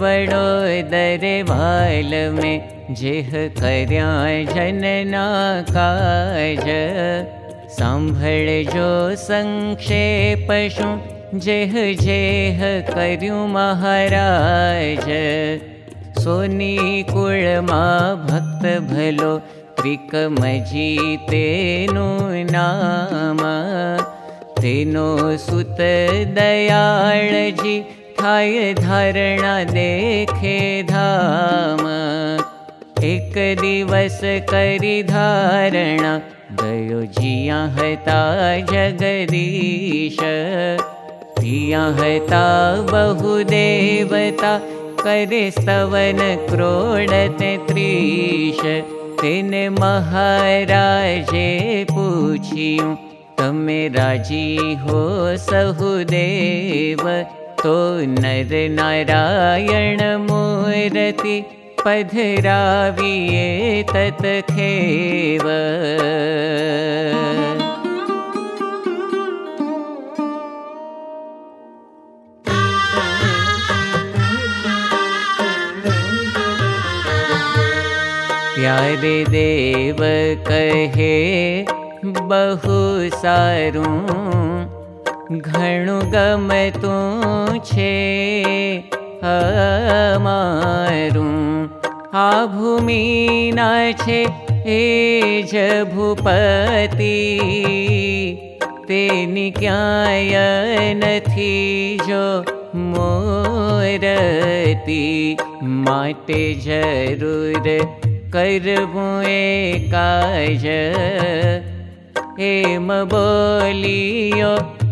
बड़ो दरबाल में जेह कर्या जनना काज सांभळ जो संक्षेप शु जेह जेह कर्यु महाराज। सोनी कुळ मा भक्त भलो त्रिकमजी तेनु नाम। तेनो सुत दयाळजी धारणा देखे धाम। एक दिवस करी धारणा गयो जिया हता जगदीश। पिया हता बहुदेवता करे स्तवन क्रोडते त्रीश तेने महाराजे पूछियूं तमे राजी हो सहुदेव तो नर नारायण मूर्ति पधराविये तत्खेव प्यारे देव कहे बहु सारूं घणु गमतुं छे हमारू। आ भूमि न छे ए ज भूपति तेनी क्याय नथी जो मोरती। माटे जरूर करबुं ए काज। एम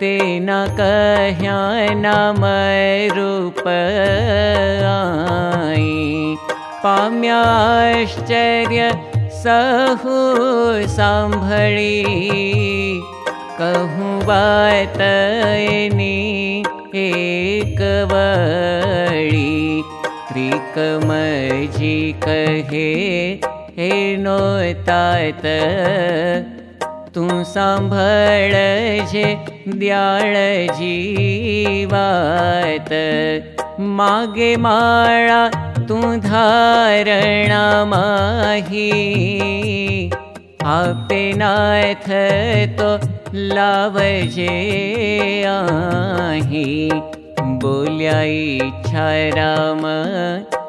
तेना कह्या नाम रूप आई पाम्याश्चर्य सहु सांभळी कहूँ बात एक वड़ी त्रिकमजी कहे हे नो तात तू सांभळ जे द्याळ जीवात. मागे माळा तू धारणा माही. आपे नाथ तो लावजे आही. बोल्या इच्छा राम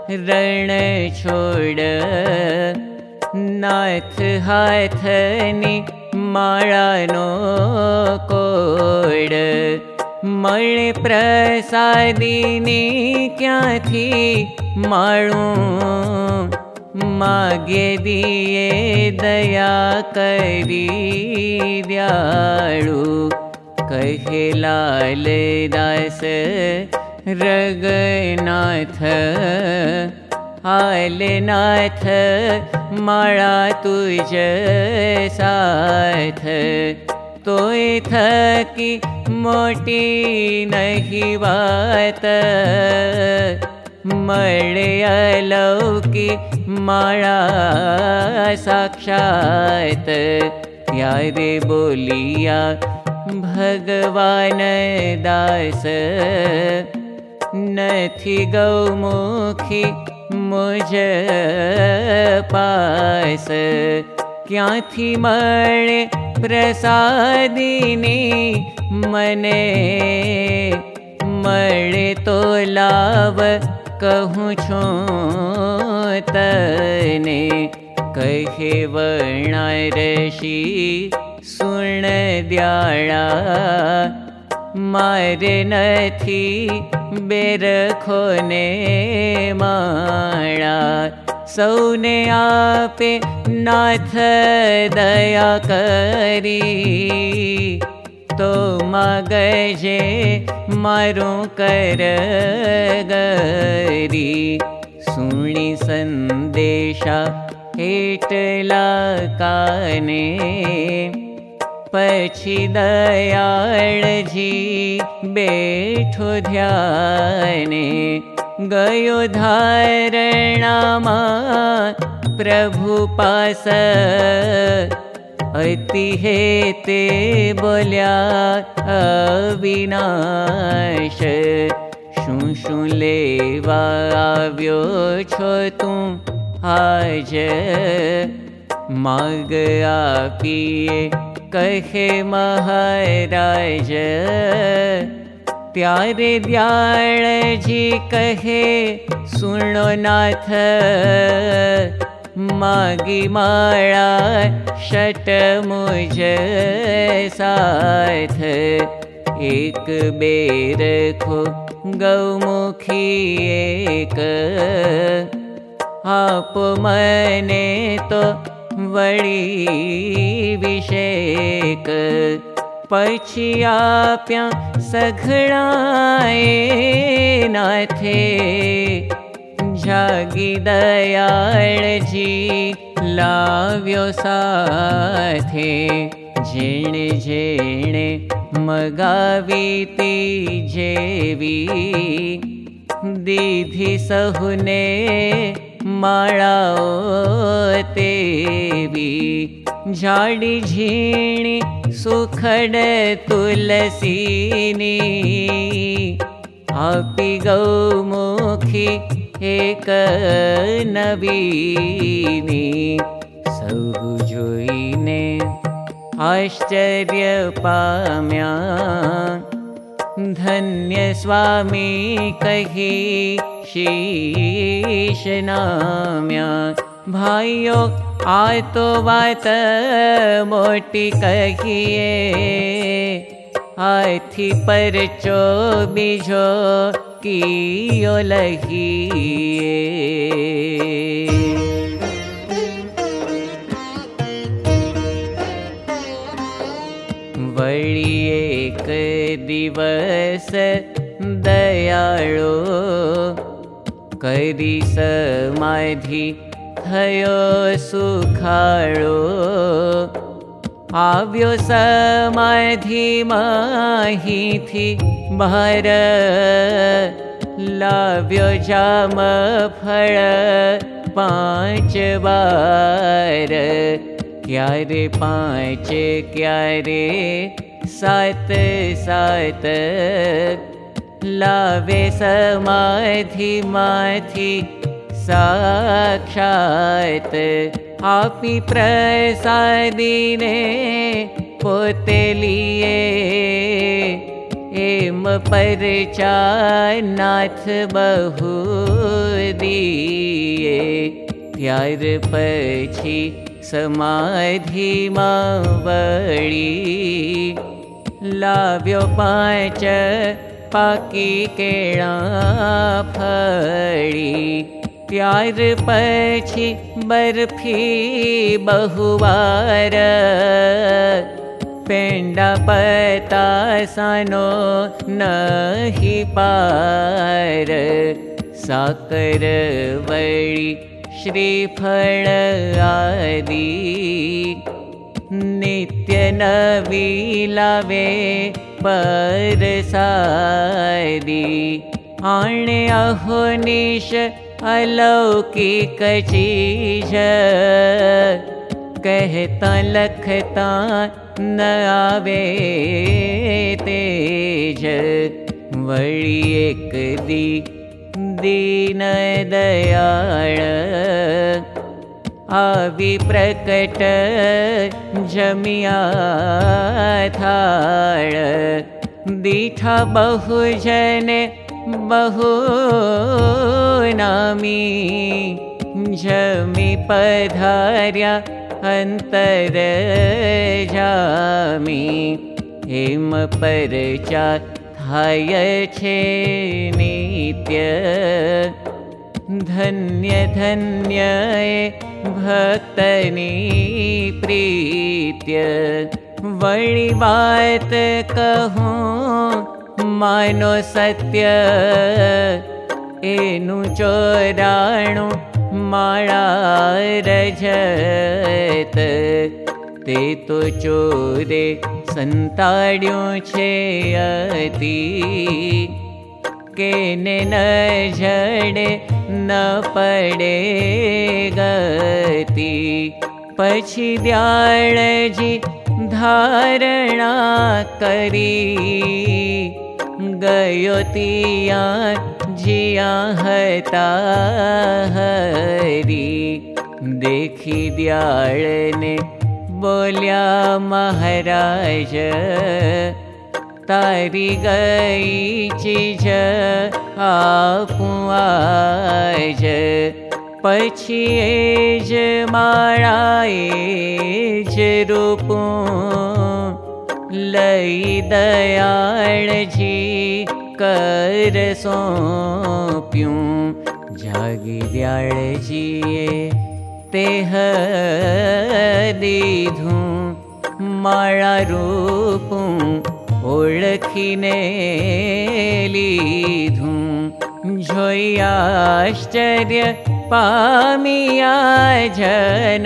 रण छोड़. नाथ हाथनी मा नड मणि प्रसादि का माणु मागे दि दयाळु। के लाले दा रगनाथ। आयलनाथ मा जाय थ तोटी नहिवा मरे आयल की मा साक्षात्. ये बोलिया भगवान दास. दास गौमुखी मुझ पास क्याथी मळे प्रसादिनी मने मळे तो लाव कहूँ तने कहे वर्णारशी सुण द्याळा मारे नथी बेरखोने माळा। सौने आपे नाथ दया करी। तो मगजे मारू कर गरी। सुणी संदेशा हेटला दयाल जी बैठो ध्याने गयो धारणा प्रभु पास अति हे ते बोल्या अविनाश शु शु लेवा आव्यो छो तू आज माग आपिए कहे महाराज त्यारे दयाळ जी कहे सुनो नाथ मागी माळा षट मुझ साथ। एक बेर खो गौमुखी एक आप मने तो वड़ी विषेक पछिया सघड़ाए नाथे। जागी दयाल जी लाव्यो साथे। जेणे जेणे मगावी जेवी। दीधी झाडी झीणी सुखड तुलसीनी। आपी गौमुखी एक नवीनी। सौ जोईने आश्चर्य पाम्या। धन्य स्वामी कही शीश नाम्या भाइयों आ तो बात मोटी कहिए। आथी पर चो बीजो लगिए वड़ी एक दिवस दयाळो करी समाधि थयो सुखाळो આવ્યો સમાધિમાંથી ભર લાવ્યો જામ ફળ પાંચ વાર ક્યારે પાંચ ક્યારે સાત સાત लावे समाधि माथि साक्षात् आपि प्रसादिने पोलिये एम परचानाथ बहु दिये य समाधि समाधिमा वळी लाव्यो पाच पाकी केळा फळी। त्यार पछी बर्फी बहुवार। पेंडा पतासनो नहि पार। साकर वळी श्रीफळ आदि। नित्य नवी लावे परसादी आणे अहोनिश अलौकिक चीज। कहता लखता न आवे तेज। वड़ी एक दी दीन दयाळ आवी प्रकट जमी पधार्या अंतर जामी। हेम परचा थाय छे नित्य धन्य धन्य भक्तनी प्रीत्य वळी बात कहूँ मानो सत्य एनु चोराणु माळा रजत। ते तो चोरे संताड्यो छे अति न झड़े न पड़े गति। पछी जी धारणा करी। गयो तिया जिया हता हरी। देखी ने बोल्या महाराज तारी गई चीज आपुआज पछी ज माराए ज रूपू लई दयाल जी कर सोंप्यूं। जागी दीधूं मारा रूपूं आश्चर्य पामिया जन।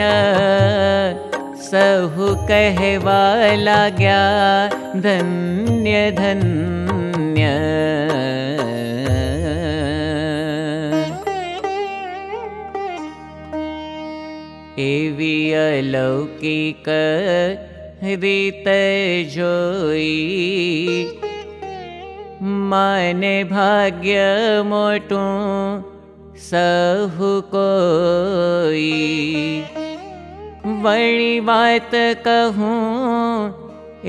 सहु कहवा लाग्या धन्य धन्य। एवी अलौकिक जोई माने भाग्य मोटू सहु कोई। वणी बात कहूँ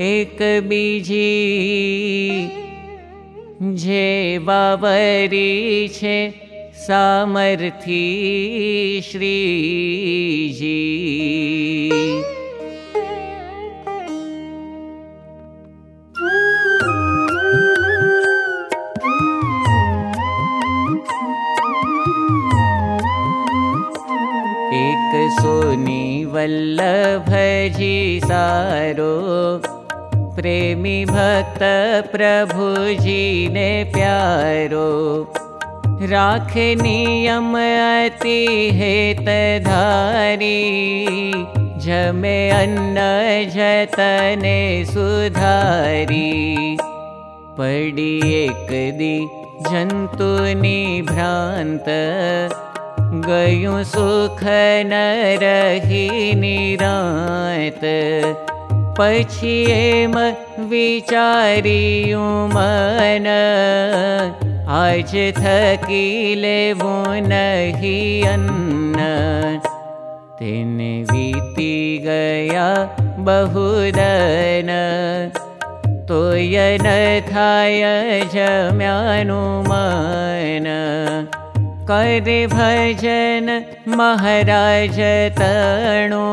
एक बीजी। जे बाबरी छे सामर्थी श्रीजी सोनी वल्लभजी सारो। प्रेमी भक्त प्रभुजी ने प्यारो। राख नियम अति हेत धारी जमे अन्न जतने सुधारी। पड़ी एक दी जंतुनी भ्रांत गयु सुख न रही एम विचारियु मन। आज थकी लेवो नहीं अन्न। तेने वीती गया बहुदन। तो यन थाय जम्यानु मन करे भजन महाराज तणु।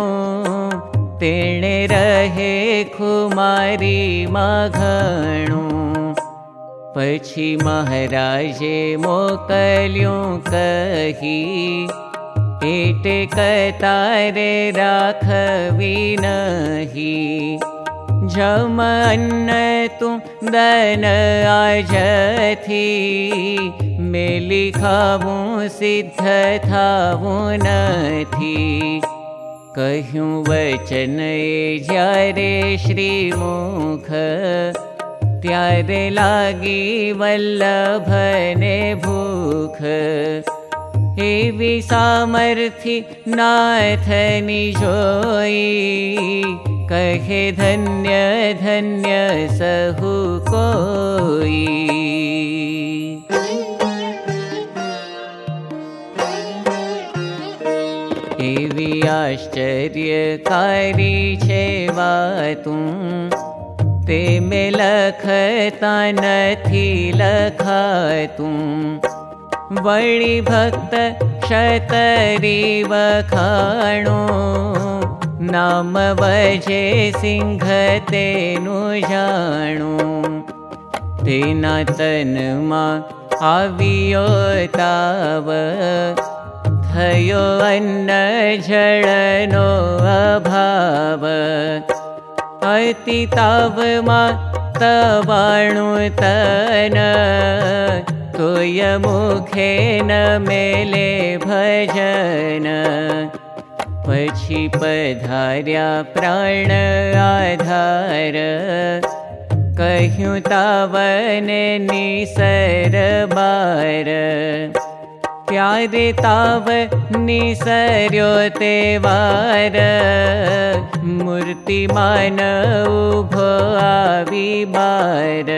तेणे रहे खुमारी माघणु। पछी महाराजे मोकल्यूं कही एटे कतारे राखवी नहीं। आज थी मेली खावूं सिद्ध थावूं नथी કહ્યું વચન જ્યારે શ્રીમુખ ત્યારે લાગી વલ્લભને ભૂખ એવી સામર્થી નાથની જોઈ કહે ધન્ય ધન્ય સહુ કોઈ एवी आश्चर्यकारी छे वातूं ते मे लखता नथी लखातूं वळी भक्त क्षतरी वखाणो नाम वजे सिंह तेनु जाणो तेना तनमा आवियो ताव थयो अन्न जळनो अभाव। अति ताव मा तवाणु तन। तोय मुखे न मेले भजन। पछी पधार्या प्राण आधार। कह्यु तावन निसर बार प्यारे ताव निसर्यो ते वार। मूर्तिमान उभो आवी बार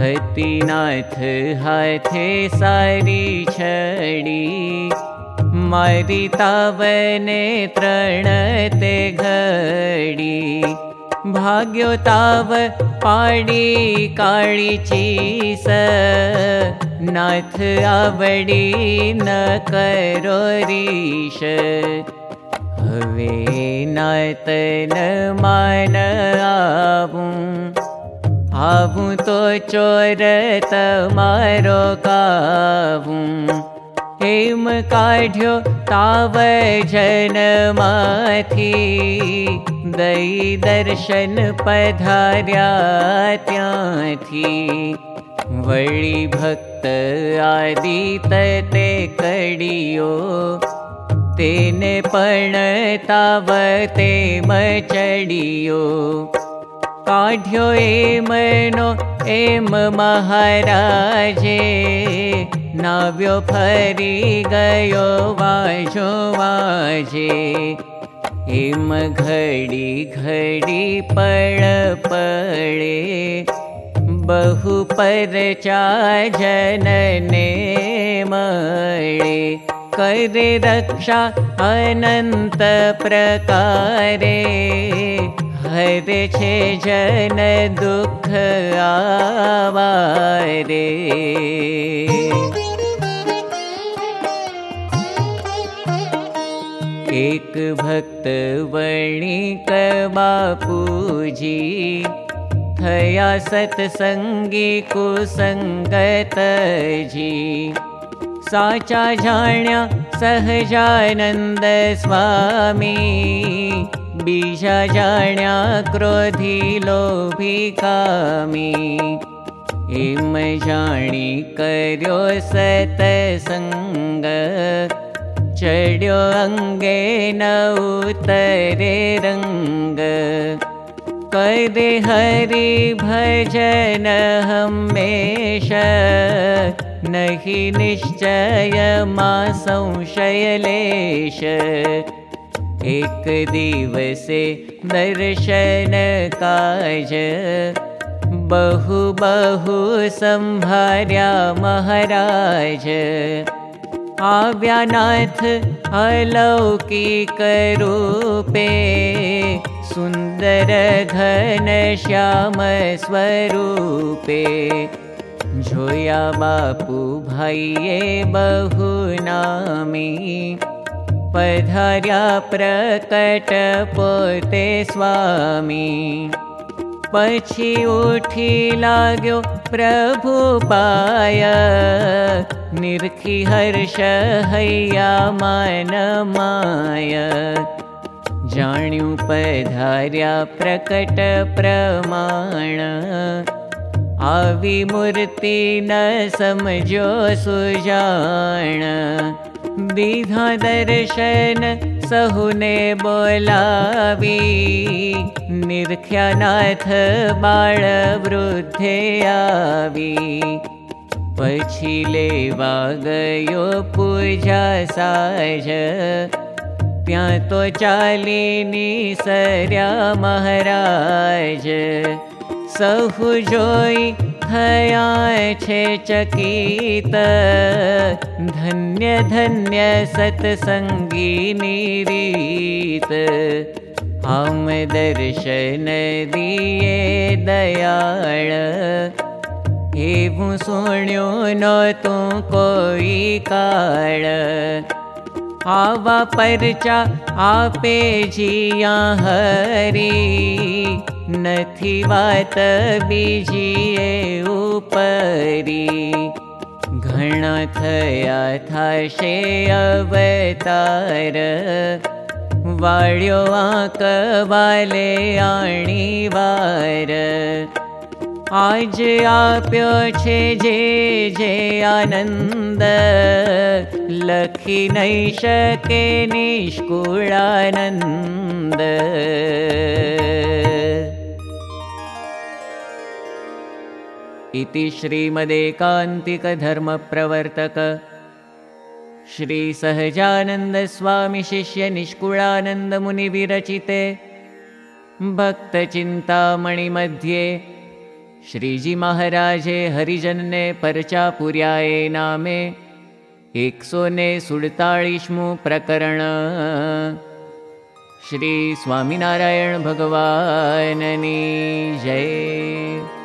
हतिनाथ हाथे सारी छड़ी। मारी तावने तृणते घड़ी भाग्यो ताव पाड़ी काली चीस। नाथ आवड़ी न करो रीश। हवे नातन मान आवूं। आवूं तो चोर तमारो कावूं। हेम काढ्यो ताव जन माथी दई दर्शन पधार्या त्याथी। वळी भक्त आदित ते कडियो। तेने पण ताव ते मचडियो। काढ्यो गयो वाजो वाजे एम घड़ी घड़ी पड़ पड़े बहु पर जनने मळे करे रक्षा अनंत प्रकारे हरे छे जन दुख आवारे एक भक्त वणिक बापूजी थया सत्संगी कुसंगत जी साचा जाण्या सहजानंद स्वामी बीजा जाण्या क्रोधी लोभी कामी। एम जाणी कर्यो सतसंग चढ़्यो अंगे न उतरे रंग। करे हरि भजन हमेश नहीं निश्चय मा संशयलेश एक दिवसे दर्शन काज बहु बहु संभार्या महाराज आव्यानाथ अलौकिक रूपे सुन्दर घन श्याम स्वरूपे जोया बापू भाइये बहु नामी पधार्या प्रकट पोते स्वामी पछी उठी लाग्यो प्रभु पाय निर्खी हर्ष हैया मान माय जाण्यु पधार्या प्रकट प्रमाण आवी मूर्ति न समझो सुजाण दीधा दर्शन सहुने बोलावी। निर्ख्यानाथ बाळ वृद्धे आवी। पछी लेवा गयो पूजा साज। त्या तो चालीनी सर्या महाराज। सहु जोई छे चकित। धन्य धन्य सत्संगी रीत। हम दर्शन दिए दयाळ। सुण्यो न तू कोई काळ आवा परचा आपे जिया हरी। नथी वात बीजीए उपरी। घणा थया थाशे अवतार। वाड्यो आंक वाले आणी वार आज आप्यो छे जे जे आनंद लखी नहीं शके निष्कुळानंद इति श्रीमदेकान्तिकधर्मप्रवर्तक श्रीसहजानन्दस्वामिशिष्यनिष्कुळानन्दमुनिविरचिते भक्तचिन्तामणिमध्ये श्रीजीमहाराजे हरिजनने परचापुर्याये नामे एकसोने सुडताळीस्मु प्रकरण। श्री स्वामिनारायण भगवाननी जय